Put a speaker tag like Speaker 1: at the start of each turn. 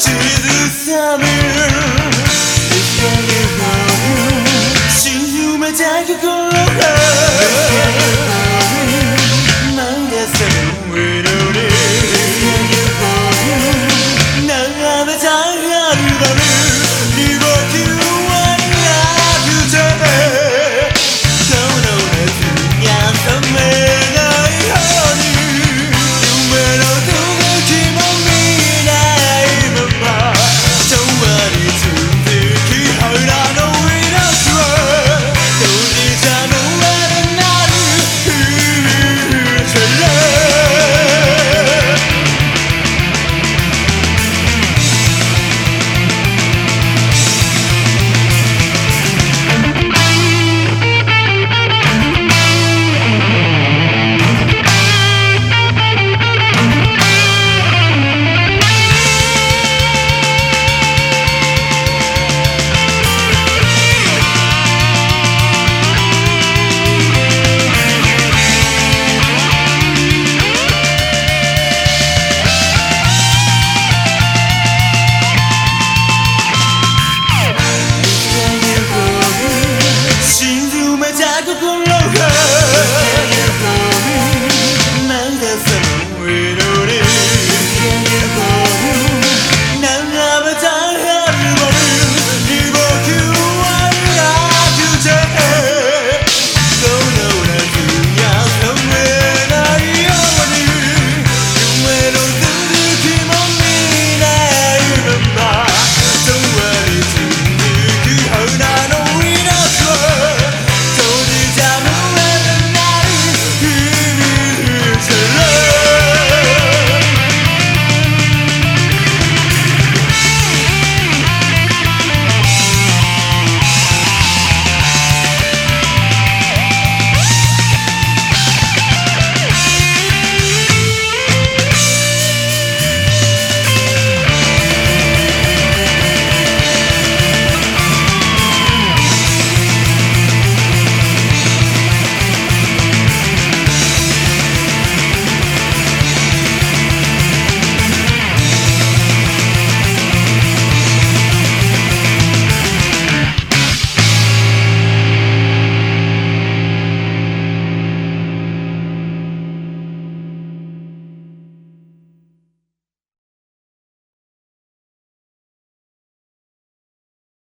Speaker 1: 「夢じゃ聞こえ